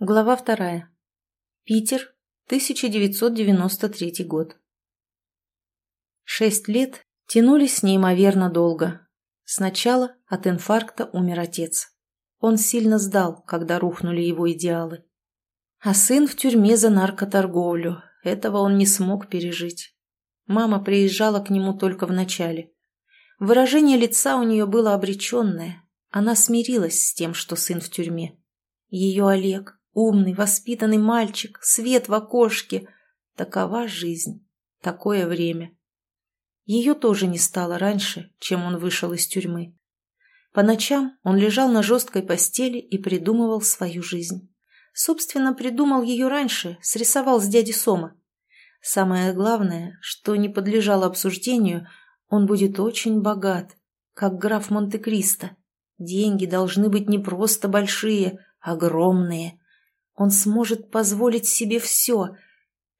Глава вторая. Питер, 1993 год. Шесть лет тянулись неимоверно долго. Сначала от инфаркта умер отец. Он сильно сдал, когда рухнули его идеалы. А сын в тюрьме за наркоторговлю. Этого он не смог пережить. Мама приезжала к нему только в начале. Выражение лица у нее было обреченное. Она смирилась с тем, что сын в тюрьме. Ее Олег, Умный, воспитанный мальчик, свет в окошке. Такова жизнь, такое время. Ее тоже не стало раньше, чем он вышел из тюрьмы. По ночам он лежал на жесткой постели и придумывал свою жизнь. Собственно, придумал ее раньше, срисовал с дяди Сома. Самое главное, что не подлежало обсуждению, он будет очень богат, как граф Монте-Кристо. Деньги должны быть не просто большие, огромные. Он сможет позволить себе все.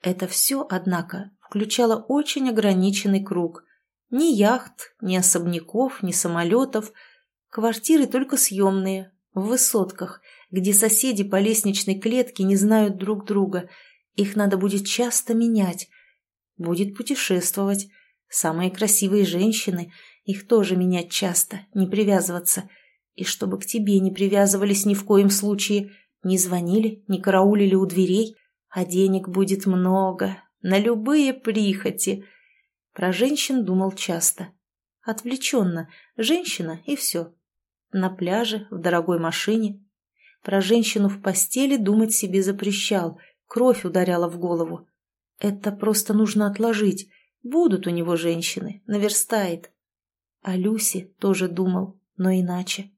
Это все, однако, включало очень ограниченный круг. Ни яхт, ни особняков, ни самолетов. Квартиры только съемные, в высотках, где соседи по лестничной клетке не знают друг друга. Их надо будет часто менять. Будет путешествовать. Самые красивые женщины, их тоже менять часто, не привязываться. И чтобы к тебе не привязывались ни в коем случае – не звонили, не караулили у дверей, а денег будет много, на любые прихоти. Про женщин думал часто. Отвлеченно. Женщина и все. На пляже, в дорогой машине. Про женщину в постели думать себе запрещал, кровь ударяла в голову. Это просто нужно отложить. Будут у него женщины, наверстает. А Люси тоже думал, но иначе.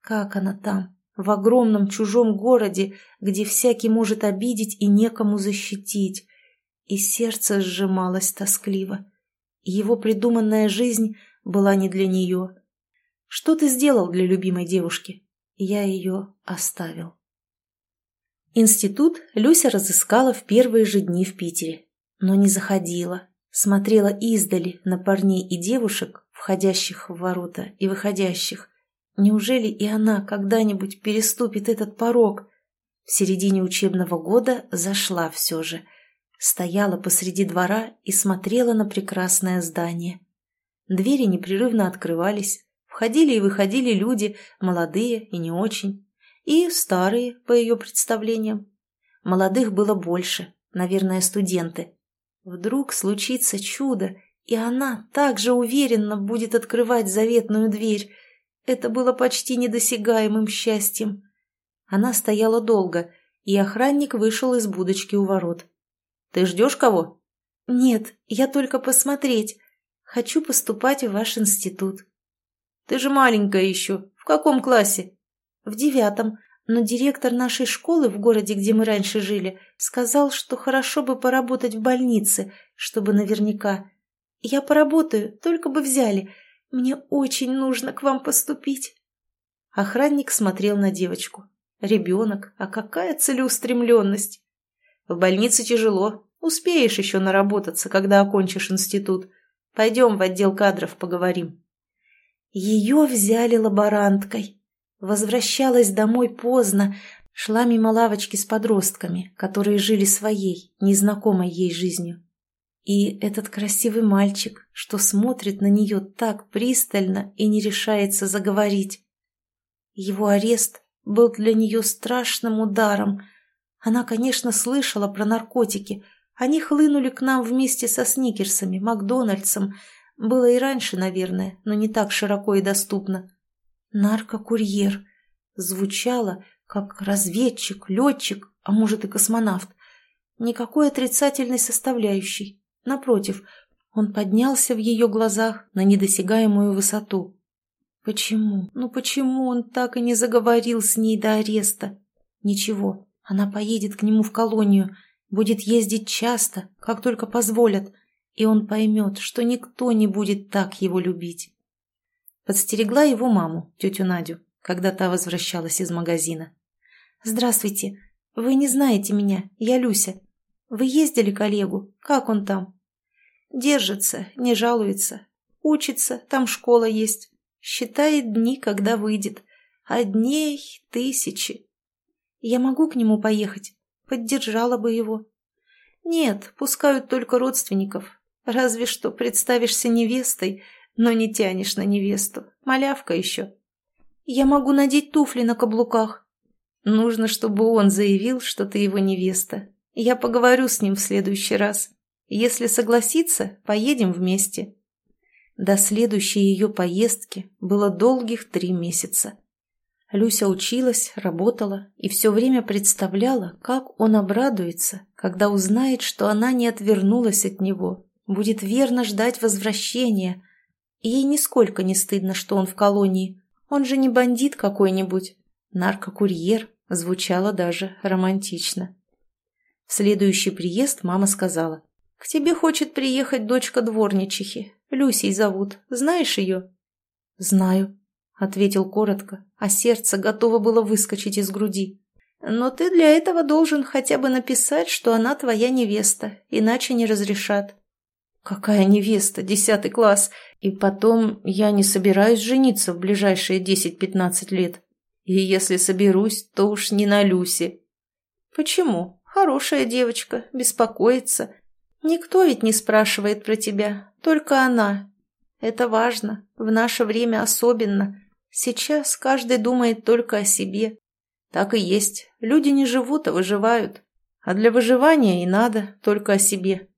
Как она там? В огромном чужом городе, где всякий может обидеть и некому защитить. И сердце сжималось тоскливо. Его придуманная жизнь была не для нее. Что ты сделал для любимой девушки? Я ее оставил. Институт Люся разыскала в первые же дни в Питере, но не заходила, смотрела издали на парней и девушек, входящих в ворота и выходящих, Неужели и она когда-нибудь переступит этот порог? В середине учебного года зашла все же. Стояла посреди двора и смотрела на прекрасное здание. Двери непрерывно открывались. Входили и выходили люди, молодые и не очень. И старые, по ее представлениям. Молодых было больше, наверное, студенты. Вдруг случится чудо, и она также уверенно будет открывать заветную дверь, это было почти недосягаемым счастьем. Она стояла долго, и охранник вышел из будочки у ворот. «Ты ждешь кого?» «Нет, я только посмотреть. Хочу поступать в ваш институт». «Ты же маленькая еще. В каком классе?» «В девятом. Но директор нашей школы в городе, где мы раньше жили, сказал, что хорошо бы поработать в больнице, чтобы наверняка. Я поработаю, только бы взяли. Мне очень нужно к вам поступить. Охранник смотрел на девочку. Ребенок, а какая целеустремленность. В больнице тяжело. Успеешь еще наработаться, когда окончишь институт. Пойдем в отдел кадров поговорим. Ее взяли лаборанткой. Возвращалась домой поздно, шла мимо лавочки с подростками, которые жили своей, незнакомой ей жизнью. И этот красивый мальчик, что смотрит на нее так пристально и не решается заговорить. Его арест был для нее страшным ударом. Она, конечно, слышала про наркотики. Они хлынули к нам вместе со Сникерсами, Макдональдсом. Было и раньше, наверное, но не так широко и доступно. Наркокурьер. Звучало, как разведчик, летчик, а может и космонавт. Никакой отрицательной составляющей. Напротив, он поднялся в ее глазах на недосягаемую высоту. Почему? Ну почему он так и не заговорил с ней до ареста? Ничего, она поедет к нему в колонию, будет ездить часто, как только позволят, и он поймет, что никто не будет так его любить. Подстерегла его маму, тетю Надю, когда та возвращалась из магазина. «Здравствуйте. Вы не знаете меня, я Люся. Вы ездили к Олегу? Как он там? Держится, не жалуется. Учится, там школа есть. Считает дни, когда выйдет. А дней тысячи. Я могу к нему поехать? Поддержала бы его. Нет, пускают только родственников. Разве что представишься невестой, но не тянешь на невесту. Малявка еще. Я могу надеть туфли на каблуках. Нужно, чтобы он заявил, что ты его невеста. Я поговорю с ним в следующий раз. Если согласится, поедем вместе. До следующей ее поездки было долгих три месяца. Люся училась, работала и все время представляла, как он обрадуется, когда узнает, что она не отвернулась от него, будет верно ждать возвращения. И ей нисколько не стыдно, что он в колонии. Он же не бандит какой-нибудь. Наркокурьер звучало даже романтично. В следующий приезд мама сказала, «К тебе хочет приехать дочка дворничихи. Люсей зовут. Знаешь ее?» «Знаю», — ответил коротко, а сердце готово было выскочить из груди. «Но ты для этого должен хотя бы написать, что она твоя невеста, иначе не разрешат». «Какая невеста? Десятый класс. И потом я не собираюсь жениться в ближайшие десять-пятнадцать лет. И если соберусь, то уж не на Люсе». «Почему? Хорошая девочка, беспокоится. Никто ведь не спрашивает про тебя, только она. Это важно, в наше время особенно. Сейчас каждый думает только о себе. Так и есть. Люди не живут, а выживают. А для выживания и надо только о себе.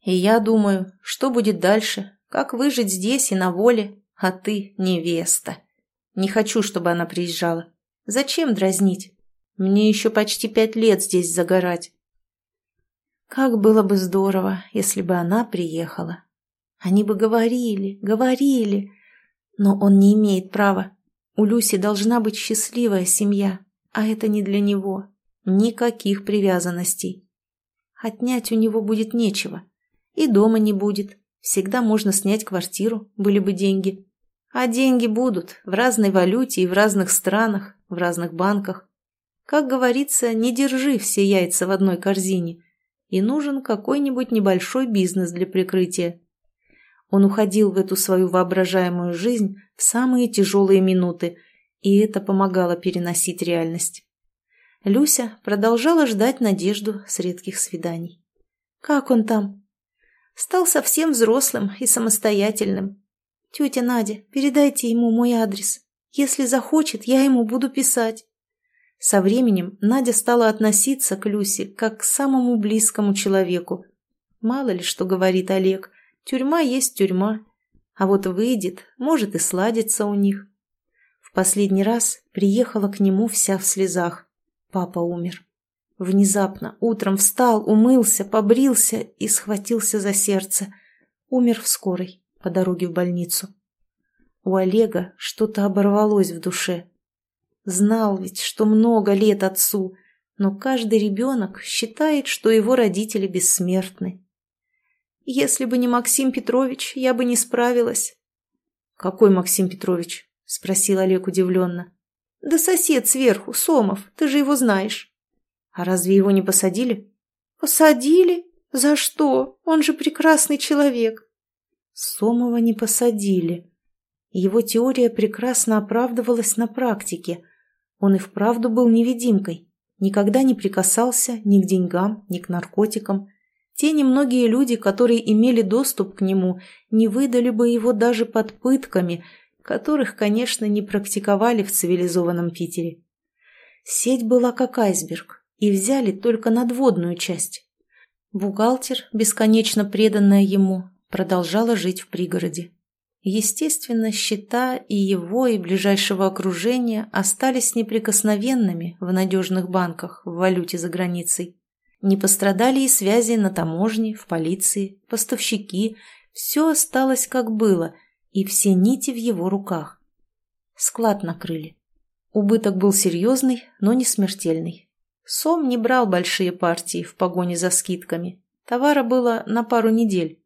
И я думаю, что будет дальше, как выжить здесь и на воле, а ты невеста. Не хочу, чтобы она приезжала. Зачем дразнить? Мне еще почти пять лет здесь загорать. Как было бы здорово, если бы она приехала. Они бы говорили, говорили. Но он не имеет права. У Люси должна быть счастливая семья, а это не для него. Никаких привязанностей. Отнять у него будет нечего. И дома не будет. Всегда можно снять квартиру, были бы деньги. А деньги будут в разной валюте и в разных странах, в разных банках. Как говорится, не держи все яйца в одной корзине. И нужен какой-нибудь небольшой бизнес для прикрытия. Он уходил в эту свою воображаемую жизнь в самые тяжелые минуты, и это помогало переносить реальность. Люся продолжала ждать надежду с редких свиданий. «Как он там?» Стал совсем взрослым и самостоятельным. Тетя Надя, передайте ему мой адрес. Если захочет, я ему буду писать. Со временем Надя стала относиться к Люсе как к самому близкому человеку. Мало ли что говорит Олег, тюрьма есть тюрьма. А вот выйдет, может и сладится у них. В последний раз приехала к нему вся в слезах. Папа умер. Внезапно утром встал, умылся, побрился и схватился за сердце. Умер в скорой, по дороге в больницу. У Олега что-то оборвалось в душе. Знал ведь, что много лет отцу, но каждый ребенок считает, что его родители бессмертны. Если бы не Максим Петрович, я бы не справилась. «Какой Максим Петрович?» – спросил Олег удивленно. «Да сосед сверху, Сомов, ты же его знаешь». А разве его не посадили? Посадили? За что? Он же прекрасный человек. Сомова не посадили. Его теория прекрасно оправдывалась на практике. Он и вправду был невидимкой. Никогда не прикасался ни к деньгам, ни к наркотикам. Те немногие люди, которые имели доступ к нему, не выдали бы его даже под пытками, которых, конечно, не практиковали в цивилизованном Питере. Сеть была как айсберг, и взяли только надводную часть. Бухгалтер, бесконечно преданная ему, продолжала жить в пригороде. Естественно, счета и его, и ближайшего окружения остались неприкосновенными в надежных банках в валюте за границей. Не пострадали и связи на таможне, в полиции, поставщики. Все осталось как было, и все нити в его руках. Склад накрыли. Убыток был серьезный, но не смертельный. Сом не брал большие партии в погоне за скидками. Товара было на пару недель.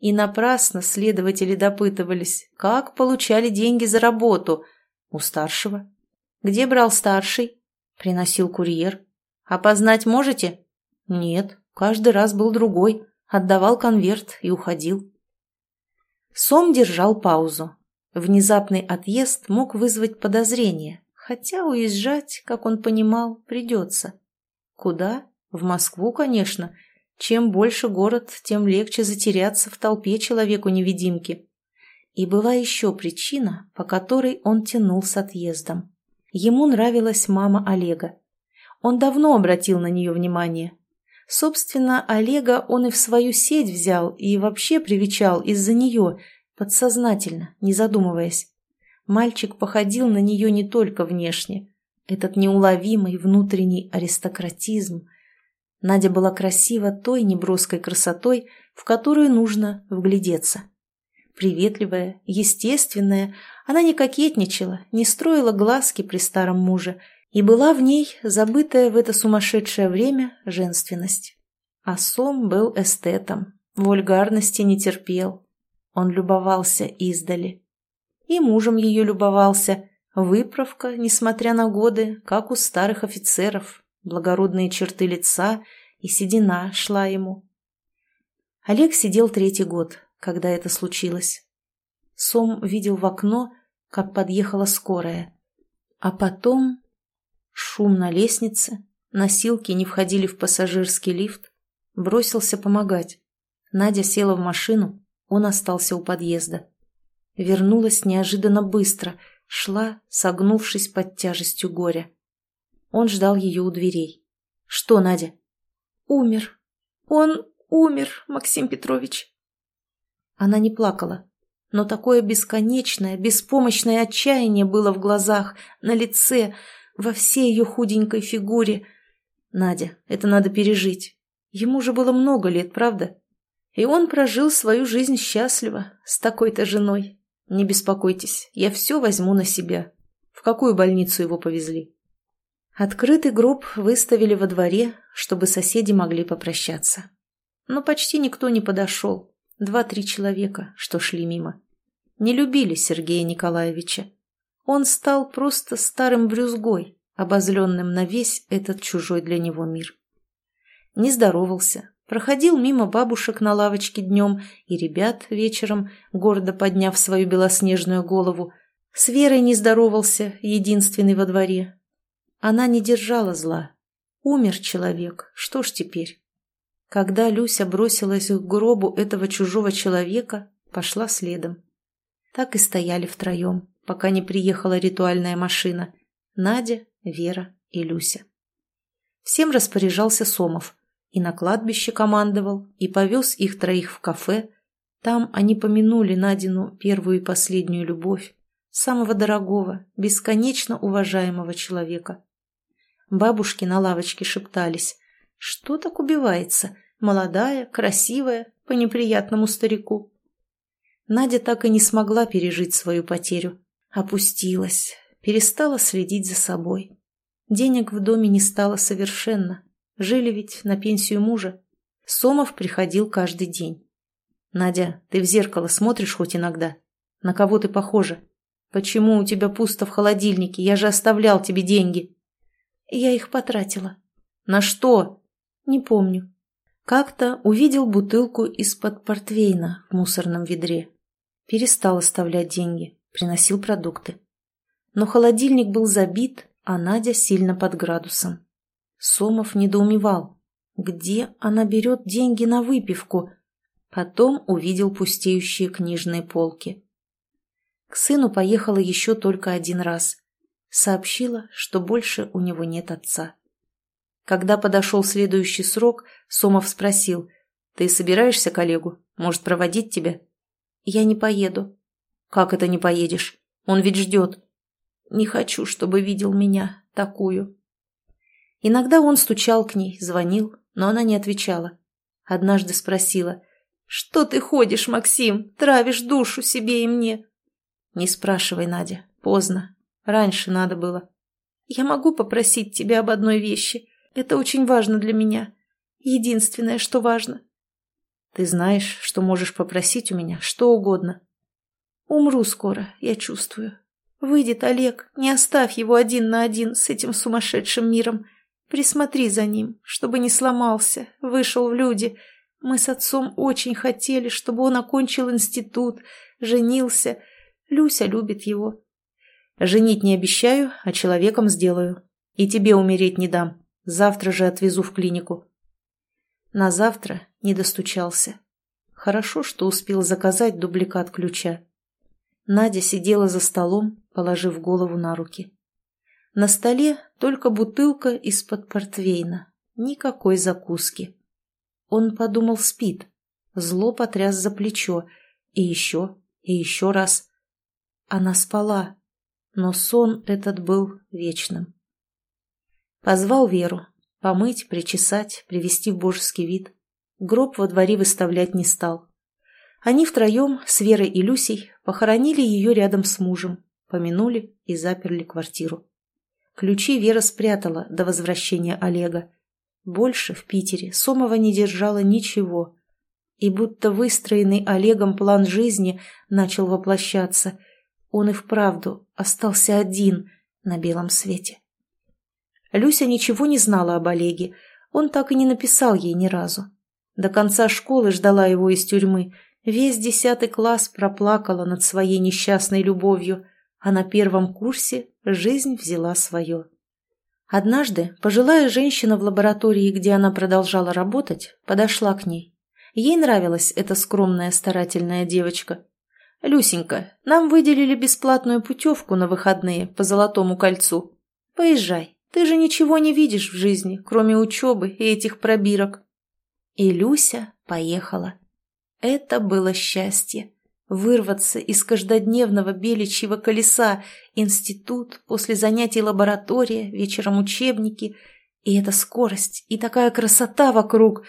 И напрасно следователи допытывались, как получали деньги за работу. У старшего. Где брал старший? Приносил курьер. Опознать можете? Нет, каждый раз был другой. Отдавал конверт и уходил. Сом держал паузу. Внезапный отъезд мог вызвать подозрение, хотя уезжать, как он понимал, придется. Куда? В Москву, конечно. Чем больше город, тем легче затеряться в толпе человеку-невидимки. И была еще причина, по которой он тянул с отъездом. Ему нравилась мама Олега. Он давно обратил на нее внимание. Собственно, Олега он и в свою сеть взял и вообще привечал из-за нее, подсознательно, не задумываясь. Мальчик походил на нее не только внешне. Этот неуловимый внутренний аристократизм. Надя была красива той неброской красотой, в которую нужно вглядеться. Приветливая, естественная, она не кокетничала, не строила глазки при старом муже, и была в ней забытая в это сумасшедшее время женственность. А Сом был эстетом, вульгарности не терпел. Он любовался издали. И мужем ее любовался. Выправка, несмотря на годы, как у старых офицеров, благородные черты лица и седина шла ему. Олег сидел третий год, когда это случилось. Сом видел в окно, как подъехала скорая. А потом шум на лестнице, носилки не входили в пассажирский лифт, бросился помогать. Надя села в машину, он остался у подъезда. Вернулась неожиданно быстро, шла, согнувшись под тяжестью горя. Он ждал ее у дверей. «Что, Надя?» «Умер. Он умер, Максим Петрович». Она не плакала, но такое бесконечное, беспомощное отчаяние было в глазах, на лице, во всей ее худенькой фигуре. Надя, это надо пережить. Ему же было много лет, правда? И он прожил свою жизнь счастливо, с такой-то женой. Не беспокойтесь, я все возьму на себя. В какую больницу его повезли? Открытый гроб выставили во дворе, чтобы соседи могли попрощаться. Но почти никто не подошел. Два-три человека, что шли мимо. Не любили Сергея Николаевича. Он стал просто старым брюзгой, обозленным на весь этот чужой для него мир. Не здоровался, проходил мимо бабушек на лавочке днем и ребят вечером, гордо подняв свою белоснежную голову. С Верой не здоровался, единственный во дворе. Она не держала зла. Умер человек, что ж теперь? Когда Люся бросилась к гробу этого чужого человека, пошла следом. Так и стояли втроем, пока не приехала ритуальная машина. Надя, Вера и Люся. Всем распоряжался Сомов. И на кладбище командовал, и повез их троих в кафе. Там они помянули Надину первую и последнюю любовь, самого дорогого, бесконечно уважаемого человека. Бабушки на лавочке шептались. Что так убивается? Молодая, красивая, по неприятному старику. Надя так и не смогла пережить свою потерю. Опустилась, перестала следить за собой. Денег в доме не стало совершенно. Жили ведь на пенсию мужа. Сомов приходил каждый день. «Надя, ты в зеркало смотришь хоть иногда? На кого ты похожа? Почему у тебя пусто в холодильнике? Я же оставлял тебе деньги». «Я их потратила». «На что?» «Не помню. Как-то увидел бутылку из-под портвейна в мусорном ведре. Перестал оставлять деньги, приносил продукты. Но холодильник был забит, а Надя сильно под градусом. Сомов недоумевал. Где она берет деньги на выпивку? Потом увидел пустеющие книжные полки. К сыну поехала еще только один раз. Сообщила, что больше у него нет отца. Когда подошел следующий срок, Сомов спросил, «Ты собираешься коллегу? Может, проводить тебя?» «Я не поеду». «Как это не поедешь? Он ведь ждет». «Не хочу, чтобы видел меня, такую». Иногда он стучал к ней, звонил, но она не отвечала. Однажды спросила, «Что ты ходишь, Максим? Травишь душу себе и мне?» «Не спрашивай, Надя, поздно. Раньше надо было». «Я могу попросить тебя об одной вещи?» Это очень важно для меня. Единственное, что важно. Ты знаешь, что можешь попросить у меня что угодно. Умру скоро, я чувствую. Выйдет Олег, не оставь его один на один с этим сумасшедшим миром. Присмотри за ним, чтобы не сломался, вышел в люди. Мы с отцом очень хотели, чтобы он окончил институт, женился. Люся любит его. Женить не обещаю, а человеком сделаю. И тебе умереть не дам. Завтра же отвезу в клинику. На завтра не достучался. Хорошо, что успел заказать дубликат ключа. Надя сидела за столом, положив голову на руки. На столе только бутылка из-под портвейна. Никакой закуски. Он подумал, спит. Зло потряс за плечо. И еще, и еще раз. Она спала, но сон этот был вечным. Позвал Веру. Помыть, причесать, привести в божеский вид. Гроб во дворе выставлять не стал. Они втроем, с Верой и Люсей, похоронили ее рядом с мужем, помянули и заперли квартиру. Ключи Вера спрятала до возвращения Олега. Больше в Питере Сомова не держала ничего. И будто выстроенный Олегом план жизни начал воплощаться. Он и вправду остался один на белом свете. Люся ничего не знала об Олеге. Он так и не написал ей ни разу. До конца школы ждала его из тюрьмы. Весь десятый класс проплакала над своей несчастной любовью – а на первом курсе жизнь взяла свое. Однажды пожилая женщина в лаборатории, где она продолжала работать, подошла к ней. Ей нравилась эта скромная старательная девочка. «Люсенька, нам выделили бесплатную путевку на выходные по Золотому кольцу. Поезжай, ты же ничего не видишь в жизни, кроме учебы и этих пробирок». И Люся поехала. Это было счастье. Вырваться из каждодневного беличьего колеса, институт, после занятий лаборатория, вечером учебники. И эта скорость, и такая красота вокруг.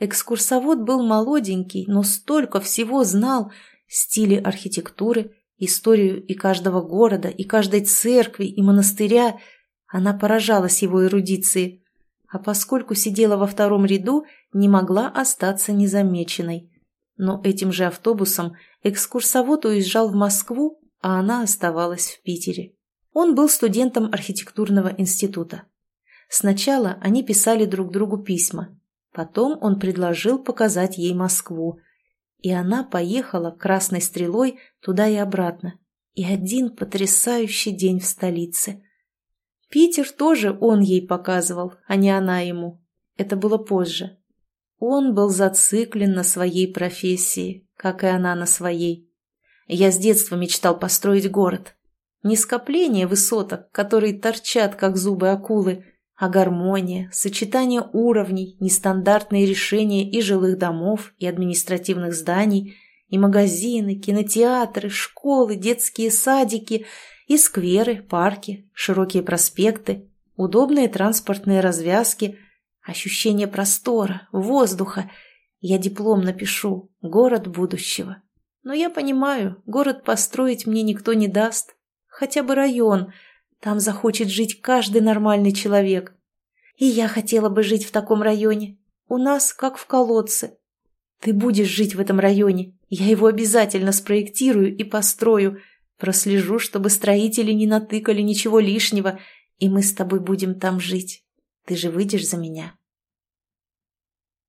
Экскурсовод был молоденький, но столько всего знал. Стили архитектуры, историю и каждого города, и каждой церкви, и монастыря. Она поражалась его эрудиции. А поскольку сидела во втором ряду, не могла остаться незамеченной. Но этим же автобусом – Экскурсовод уезжал в Москву, а она оставалась в Питере. Он был студентом архитектурного института. Сначала они писали друг другу письма. Потом он предложил показать ей Москву. И она поехала красной стрелой туда и обратно. И один потрясающий день в столице. Питер тоже он ей показывал, а не она ему. Это было позже. Он был зациклен на своей профессии, как и она на своей. Я с детства мечтал построить город. Не скопление высоток, которые торчат, как зубы акулы, а гармония, сочетание уровней, нестандартные решения и жилых домов, и административных зданий, и магазины, кинотеатры, школы, детские садики, и скверы, парки, широкие проспекты, удобные транспортные развязки, ощущение простора, воздуха – я диплом напишу «Город будущего». Но я понимаю, город построить мне никто не даст. Хотя бы район. Там захочет жить каждый нормальный человек. И я хотела бы жить в таком районе. У нас как в колодце. Ты будешь жить в этом районе. Я его обязательно спроектирую и построю. Прослежу, чтобы строители не натыкали ничего лишнего, и мы с тобой будем там жить. Ты же выйдешь за меня.